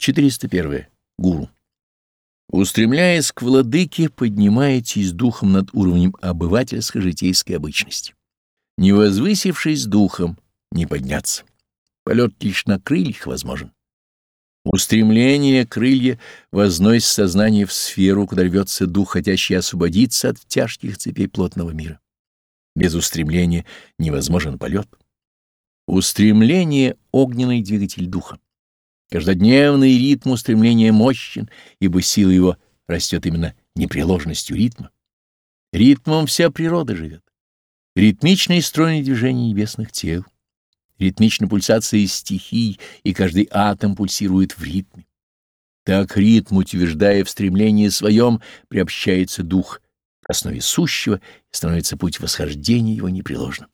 401. Гуру. Устремляясь к владыке, поднимаетесь духом над уровнем обывательской житейской обычности. Не возвысившись духом, не подняться. Полет лишь на крыльях возможен. Устремление крылья возносит сознание в сферу, куда рвется дух, хотящий освободиться от тяжких цепей плотного мира. Без устремления невозможен полет. Устремление — огненный двигатель духа. Каждодневный ритм устремления мощен, ибо сила его растет именно непреложностью ритма. Ритмом вся природа живет. Ритмичное стройное движение небесных тел ритмична пульсация стихий, и каждый атом пульсирует в ритме. Так ритм, утверждая в стремлении своем, приобщается дух к основе сущего и становится путь восхождения его непреложным.